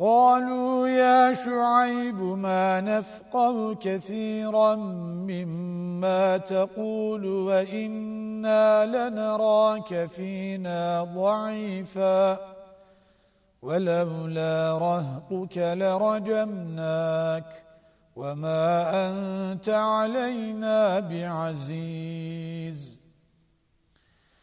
قالوا يا شعيب ما نفقه كثيرا مما تقول وإنا لنراك فينا ضعيفا ولولا رهقك لرجمناك وما أنت علينا بعزيز.